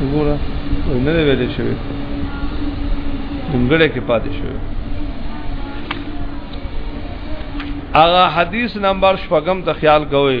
وګوره نه دی ویلې شوی دنګړې کې پاتې شوی هغه حدیث نمبر شپږم ته خیال کوئ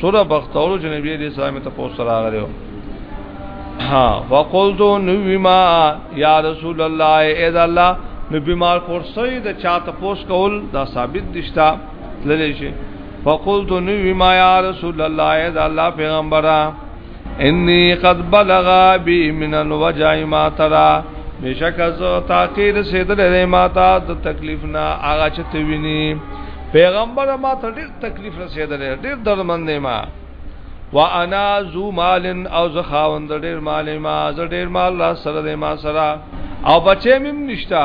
سوره بختور چې نبی دې اسلام ته پوسټ راغلو ها وقلت نوما یا رسول الله اذا الله نو بیمار کورسوی د چا ته پوس کول دا ثابت دشتا لری شي فقلت نو ما یا رسول الله اذا الله پیغمبره انی قد بلغ بی من الوجع ما ترا بشک از تاکید سیدل ری ما تا د تکلیف نه هغه چې ته ویني پیغمبر ما ته ډیر تکلیف رسیدل ډیر درمند ما وانا ذو مال او زخاوند ډیر مال ما ز ډیر مال را سره ما سره او بچې مم نشتا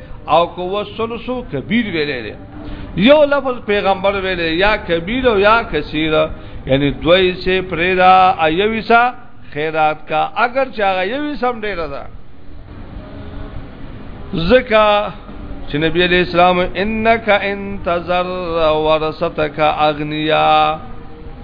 او کو وصل سو کبیر ویلې دی یو لفظ پیغمبر ویلې یا کبیر او یا کثیر یعنی دوی سے پریدا ایوی سا خیرات کا اگر چاغه یوی سم ډیر ده زکا چې نبی علیہ السلام انک انتظر ورثتک اغنیا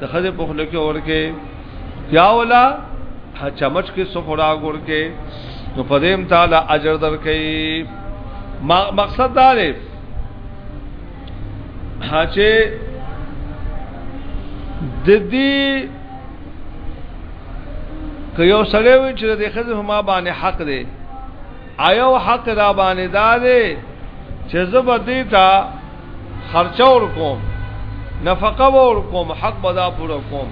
د خزه په خله کې ورکه یا ولا چمچ کې سخورا ګور کې نو پدیم تعالی اجر درکې مقصد دا دی چې د دې که یو سړی وي چې د خزه هما باندې حق دی آیو حق را باندې دا دی چې زبدی تا خرچه ور کوم نفقه ور کوم حق بدا پورا کوم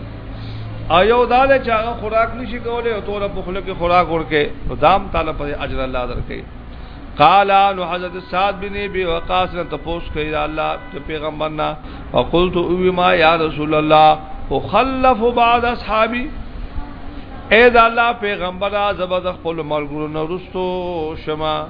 ایو دا له چا خوراک نشي کولای او توله په خله کې خوراک ورکه نو دام تعالی پر اجر الله درکې قال ان حضرت سعد بن ابي وقاص نے تپوس کړي الله ته پیغمبر نا فقلت او ما یا رسول الله وخلف بعض اصحابي اے دا الله پیغمبر زبد خپل ملګرو نورستو شمه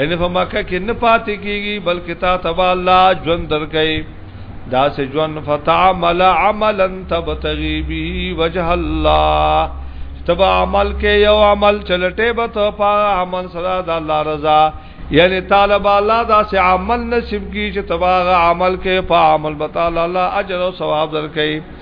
ان په مکه کې نه پاتې کیږي بلکې تا تبا الله ژوند درکې دا سه ژوند فتعمل عملا تبتغي به وجه الله تبا عمل کې یو عمل چلټه به ته پا عمل صدا د الله رضا یعنی طالب الله دا سه عمل نصیب کی چې تبا عمل کې په عمل به تعالی الله اجر او ثواب درکې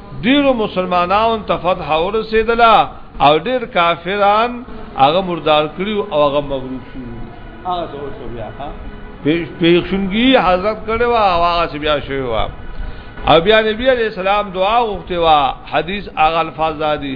ډیرو مسلمانانو ته فتح ورسېدله او ډیر کافران هغه مردار کړیو او هغه مغلوب شو هغه څه وشو بیا ها پیښونګي حضرت کړي وا او هغه څه بیا شوی وا او بیا نبی علیہ السلام دعا غوښته وا حدیث هغه الفاظ دادي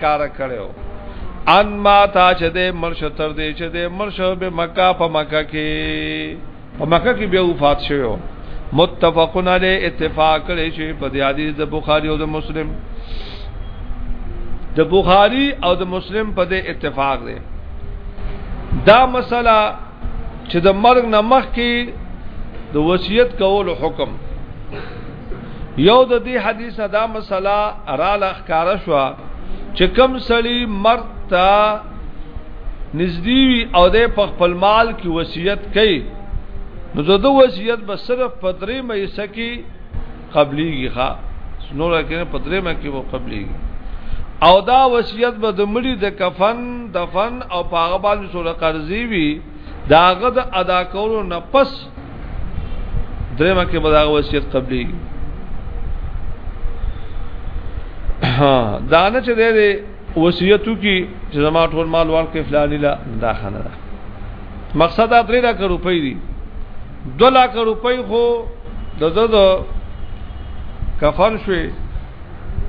کار کړو ان ما تا چې د مرشه تر دې چې د مرشه به مکه په مکه کې په مکه کې بیا وفات شوی متفقن علی اتفاق کړي چې په دې حدیث د بخاری او د مسلم د بخاری او د مسلم په دې اتفاق دی دا مسله چې د مرګ نه مخکې د وصیت کولو حکم یو د دې حدیث دا مسله را لخکار شو چې کم سړی مرد ته نږدې وي او د خپل مال کې وصیت کوي نو د وصیت به صرف په درې مې سکی قبليږي ښا نور کې په درې مې کې وو قبليږي او دا وصیت به د مړي د کفن دفن او پاغه باندې سره قرضي وي داغه د ادا کولو نه پس درېمه کې به دا وصیت قبلي ها دا نه چې دې وصیتو کې چې زما ټول مال ورکې فلانی لا دا خانه ده مقصد دا درې لک روپۍ دي 2 لک روپۍ خو د د کفن شوي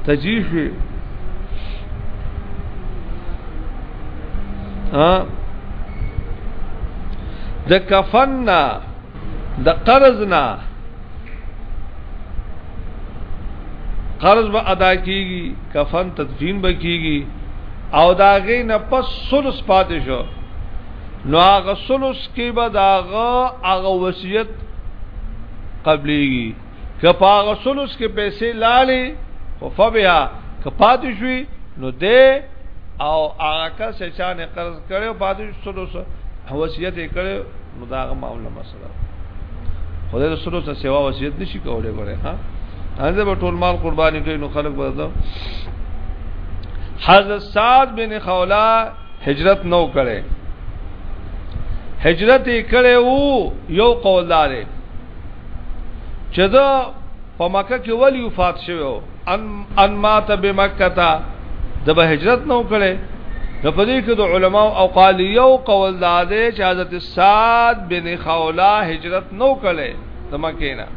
تجیش وی ها د کفن نه د قرض نه قرض به ادا کیږي کفن تدفین به کیږي او دا غي نه پس سلس پاتې شو نو هغه سلس کې به داغه هغه وصیت قبليږي که په هغه سلوس کې پیسې لالی خو فبها که پاتې شوي نو دې او هغه کس چې چا نه قرض کړي او پاتې سلوس وصیت یې کړي نو دا هغه معاملې مسله خدای د سلوس نه سیوا وصیت نشي کولای ګوره ها هغه به ټول مال قرباني کوي نو خلک به حضرت سعد بن خولا هجرت نو کړي هجرت یې کړي وو یو قوالدار چې دا په مکه کې ولی وفات شوو ان ان مات بمکه تا د به هجرت نو کړي نو په دې کې د علما او قالیو قول داده چې حضرت سعد بن خولا هجرت نو کړي د مکه نه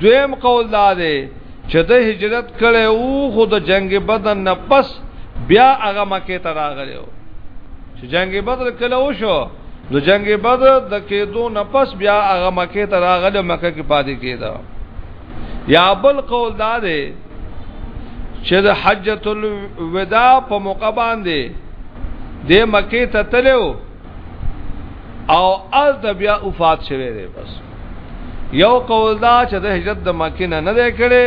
دویم قول داده چې د هجرت کړي او خو د جنگ بدن نه پس بیا هغه مکه ته راغلی و چې جنگ بدر کله وشو نو جنگ بدر د کېدو نه پس بیا هغه مکه ته راغله مکه کې پاتې کېده یا بل قول دا دی چې د حجۃ الوداع په موقع باندې د مکه ته تلو او ال بیا وفات شوه دی بس یو قول دا چې د هجرت د مکه نه نه کړي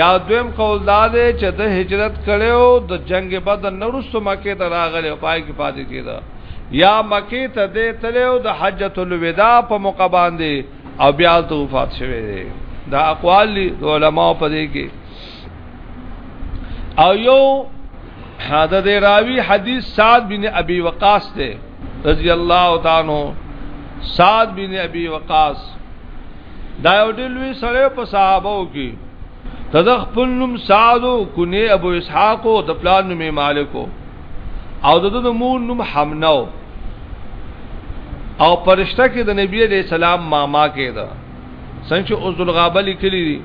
یا دویم قول دا دی چې د هجرت کړو د جنگ بدر نورستو مکه ته راغلی او پای کې پاتې کیده یا مکه ته د تلو د حجۃ الوداع په موقع باندې او بیا ته وفات شوه دی دا اقوال علماء په دې کې او یو حدا دی راوی حدیث سعد بن ابي وقاص ته رضی الله تعالی عنہ سعد بن ابي وقاص دا یو ډېر لوی سره په صحابه کې تدخ خپل نوم سعد او کنه ابو اسحاق او د پلان نوم مالک او د د مور نوم حمنه او پرشتہ کې د نبی عليه السلام ماما کېده څنګه چې اوس دلغابه لیکلی دي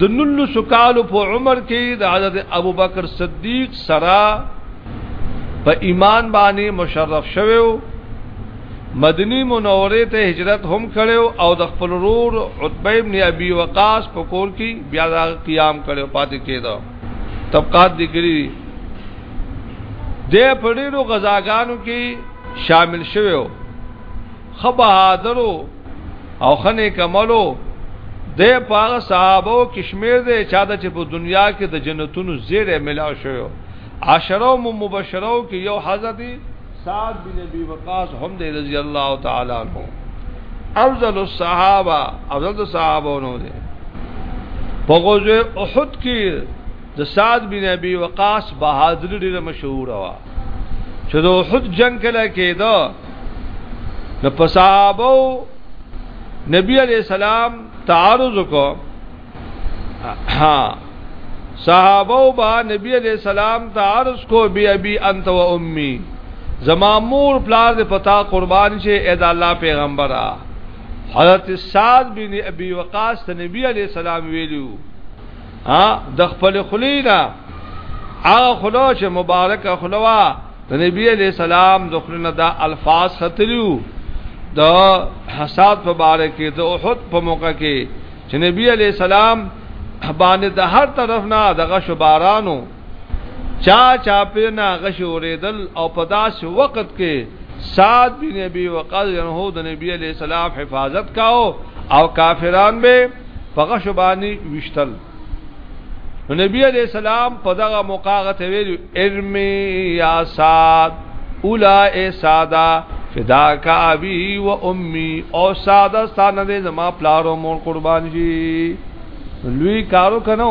د نلو سکالو په عمر کې د حضرت ابوبکر صدیق سرا په ایمان باندې مشرف شوو مدنی منوره ته هجرت هم کړو او د خپل رور عتبه ابن ابي وقاص په کور کې بیا د قیام کړو پاتې کېدو طبقات دي کړی د پړیرو غزاګانو کې شامل شوو خبهادرو او خنه کملو د پاغه صحابه کشمیر د چا د چې په دنیا کې د جنتونو زیره ملاو شوی عشرو مبشرو کې یو حضرت سعد بن ابي وقاص هم د رضی الله تعالی عنہ افضل الصحابه افضل الصحابه نو دي په غزوه احد کې د سعد بن ابي وقاص بهادر ډیره مشهور وا چې د احد جنگ کله کېده د پصحابو نبی عليه السلام تعارض کو ها صحابه با نبی عليه السلام تعارض کو بي ابي انت و امي زما مور پلار د پتا قربان شي اې د الله پیغمبره حضرت سعد بن ابي وقاص ته نبی عليه السلام ویلو ا د خپل خلینا ا خلو چې مبارک خلوا د نبی علی سلام د خلنا دا الفاظ ختلیو د حساب په باره کې د احد په موقع کې چې نبی علی سلام باندې د هر طرف نه دغه شبارانو چا چا په نه غشوریدل او په داس وخت کې سعد بن ابي وقاص انه د نبی عليه السلام حفاظت کاو او کافران به په غشبانی وشتل نو نبی عليه السلام په دغه موقعه ته ویل ارمي يا سعد اولائے سادا فدا کا ابي و امي او ساده ستانه زما پلارو مور قربان شي لوی کارو کنو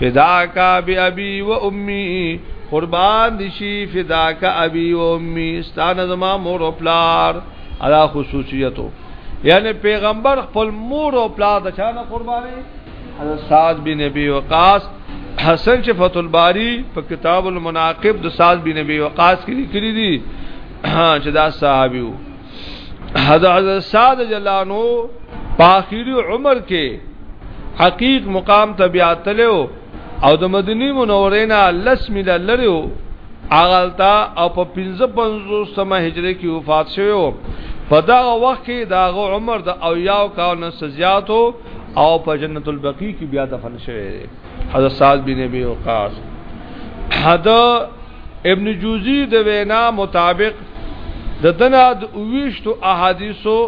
فداکا بی ابی و امی قربان دی شي فداک ابي و امي ستانه زما مور او پلار ادا خصوصیتو یعنی پیغمبر خپل مور او پلار د چانه قرباني حضرت سعد بن ابي وقاص حسن شفت الباری په کتاب المناقب د سعد بن ابي وقاص کې لیکلي دي چې دا صحابي وو حضرت سعد جلانو په اخیری عمر کې حقیق مقام ته بیا تلو او د مدینه منورې نه لس میله لري او اغلتا او په 55 سمه هجری کې وفات شوی په دا وخت کې دا عمر د او یاو کال نه سزیاتو او په جنت البقیع کې بیا دفن شوی حضرت سعد بن ابي وقاص حدا ابن جوزی د وینا مطابق د دنا د اویشتو احادیثو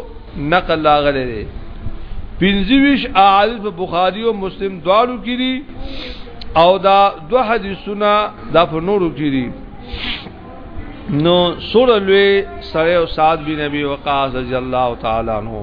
نقل لاغلی دی پنځویش احادیث په بخاری او مسلم دواړو کې دي او دا دو حدیثونه دا په نورو کې دي نو سره لوی سره او سعد بن ابي وقاص رضی الله تعالی عنہ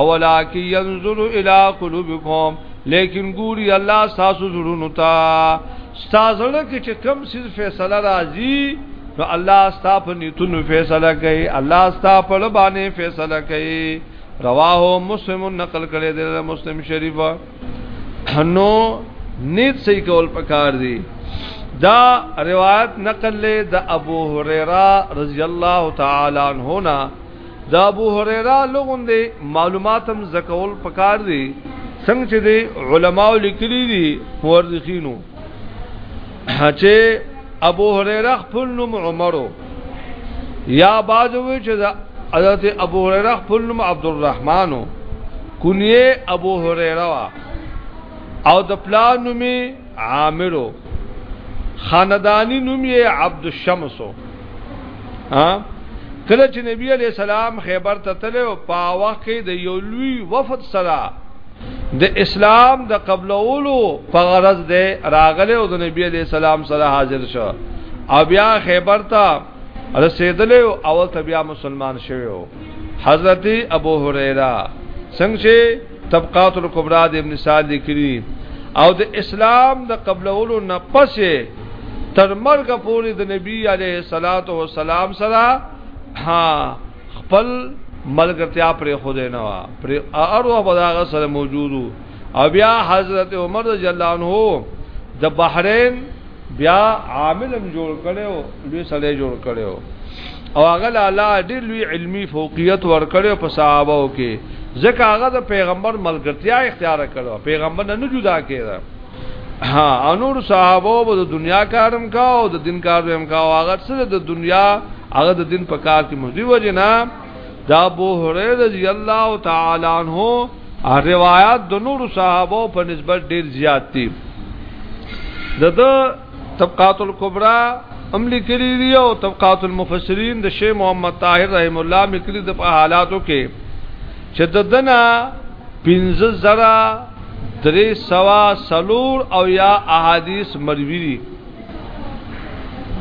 اولا کی ينظر الى قلوبكم لیکن ګوري الله تاسو زړونو ته تاسو له کې چې کم سیز فیصله راځي نو الله تاسو په نیتونو فیصله کوي الله تاسو په لبانه فیصله کوي رواه مسلم نقل کړي د مسلم شریف نو نیت صحیح کول پکار دي دا روایت نقل له د ابو هريره رضی الله تعالی عنہ دا ابو هريره لغون دي معلوماتم زکول پکار دي څنګه چې دي علماو لیکلي دي مورخینو چې ابو هريره خپل نوم عمرو یا باجوي چې حضرت ابو هريره خپل نوم عبد الرحمنو کنیه ابو هريره وا او د پلان نومي عامرو خاندانی نومي عبد الشمسو ها کله چې نبی علی السلام خیبر ته تلو په وخت کې د یو لوی وفد سره د اسلام د قبلولو په غرض دی راغله او د نبی علی السلام سره حاضر شو او بیا خیبر ته رسیدل او اول ته بیا مسلمان شوی حضرت ابو هريره څنګه طبقات الکبرى د ابن سعد لیکلی او د اسلام د قبلولو نه پس تر مرګ پورې د نبی عليه الصلاه والسلام سره ها خپل ملګرتیا پر خوده نه وا پر ارو بداغه سره موجودو او بیا حضرت عمر رضی الله عنه د بحرین بیا عاملم جوړ کړو لوی سړی جوړ کړو او هغه الله ډېر لوی علمی فوقیت ور کړو په صحابه او کې ځکه هغه د پیغمبر ملګرتیا اختیار کړو پیغمبر نه جدا کړه ها انور صحابه به د دنیا کارم کا او د دین کارم کا او هغه سره د دنیا هغه د دین په کار کې مزدی وجه نه دا ابو هريره رضی الله تعالی عنہ روایت د نور صحابه په نسبت ډیر زیات دي د طبقات الکبرى هم لیکلي دي او طبقات المفسرین د شیخ محمد طاهر رحم الله مکلی د حالاتو کې چې د دنا 15 زرا درې سوا سلور او یا احادیث مروی دي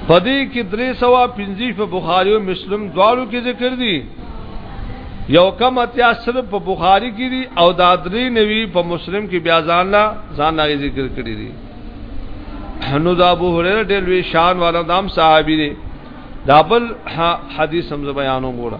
پدې کې درې سوا پنځه په بخاری او مسلم دواړو کې ذکر دي یو کم اتیا صرف په بخاری کې دي او دا درې نوي په مسلم کې بیا ځان لا ځان لا ذکر کړی دي نو دا ابو هريره ډېر وی شان والا دام صحابي دي دا بل حدیث هم بیانو ګوره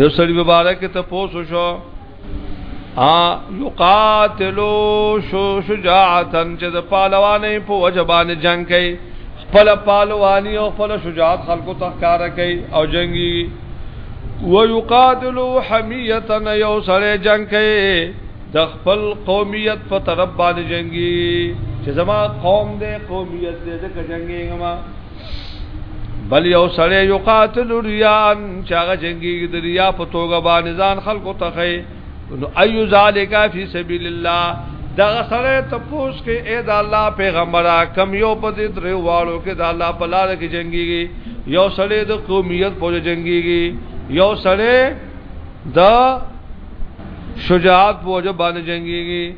یو سړي مبارک ته پوسو شو ا یقاتلو شو شجاعتن چې د پهلوانې په وجبان جنگ کوي خپل پهلوانی او خپل شجاعت خلکو تخکار کوي او جنگي ويقاتلو حميتن یو سره جنگ کوي د خپل قومیت په طرف باندې جنگي چې زما قوم دې قومیت دې د جنگي ما بل یو سړی یو قاتل ریان چاغه جنگي د ریا په توګه باندې ځان خلکو ته خي نو ايو ذالک فی سبیل الله دا سره ته پوس کې اې دا الله پیغمبره کم یو په دې درې والو کې دا الله په لار کې جنگيږي یو سړی د قومیت په جنگيږي یو سړی د شجاعت په وجه باندې جنگيږي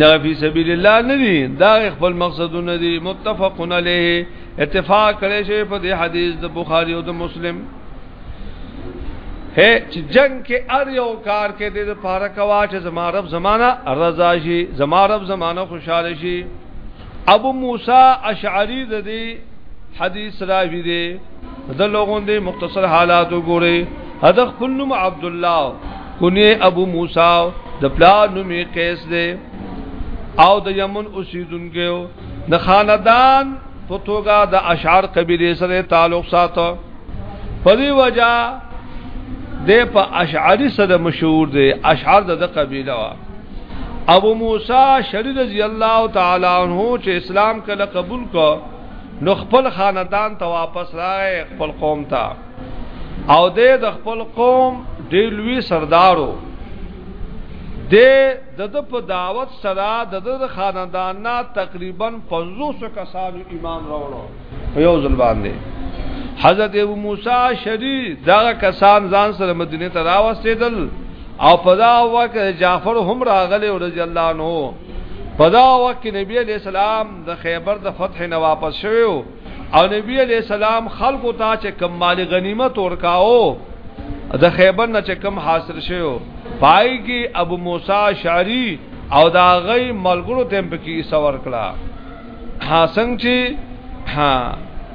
دا فی سبیل الله نه دي دا خپل مقصدونه دي متفقون علیه اتفاق کړي شی په دې حدیث د بخاری او د مسلم ہے چې جنگ کې ار یو کار کې د پاره کوا چې زمارب زمانہ رضا شي زمارب زمانہ خوشاله شي ابو موسی اشعری د دې حدیث راوی دی د لوګون دی مختصر حالات وګوره هدا خپل نوم عبد الله کونی ابو موسی د پلار نوم قیس دی او د یمن اوسیدونکو د خاندان په توګه د اشعار قبیله سره تعلق ساتو په دی وجہ د په اشعاری سره مشهور دی اشعار د قبیله ابو موسی شری رضی الله تعالی عنہ چې اسلام کله قبول کو نو خپل خاندان ته واپس راغی خپل قوم ته او د خپل قوم ډېر لوی سردارو د د په دعوت سره د د خاندان نه تقریبا 500 کسانو ایمان راوړو یو ځل باندې حضرت ابو موسی شری دا کسان ځان سره مدینه ته راوستیدل او په دا وخت جعفر هم راغلی رضی الله عنه په دا وخت کې نبی علی السلام د خیبر د فتح نه واپس شوی او نبی علی السلام خلکو ته چې کم مال غنیمت ورکاو د خیبر نه چې کم حاصل شوی پای کې ابو موسی شعری او دا غي ملګرو تم پکې سور کړه ها څنګه چې ها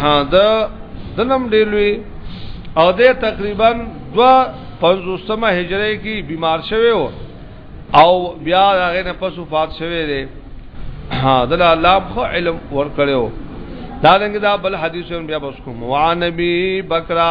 ها دا دنم ډیلوی او د تقریبا 250مه هجری کې بیمار شوی و او بیا هغه نه پس وفات شوی دی ها د الله خو علم ور کړو دا دنګ دا بل حدیث بیا بس کوم وان نبی بکرا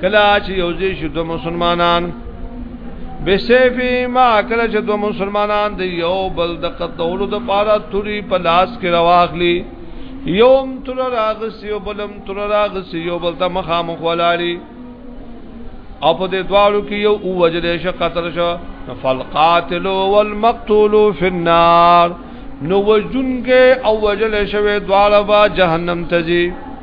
کلا چې یوځې شو د مسلمانان بسیفی ما کلا چې د مسلمانان د یو بل د قتلولو د پاره توري په لاس کې راواخلي یوم تر راغسی او بلم تر راغسی یو بل ته مخامخ ولاړی او په دې دواړو کې یو او وجل شو قتل شو فالقاتل والمقتول فی النار نو وجنګه او وجل شوی دواړه با جهنم ته ځي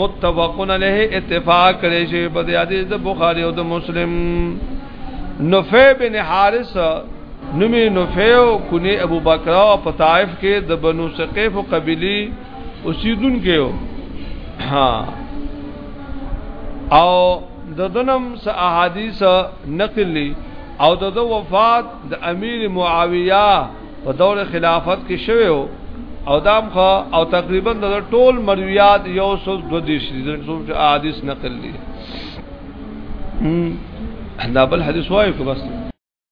متفقن علیه اتفاق کړي شي په دې حدیث د بخاری او د مسلم نفع بن حارث نومي نفع او کني ابو بکر او په طائف کې د بنو ثقيف قبيله اوسیدون کې ها او د دنم س احادیث نقلی او د وفات د امیر معاویه په دور خلافت کې شوی وو او دام خو او تقریبا د ټول مرویات یو سو دو دیش دي چې احادیث نقل دي دا بل حدیث وایو که بس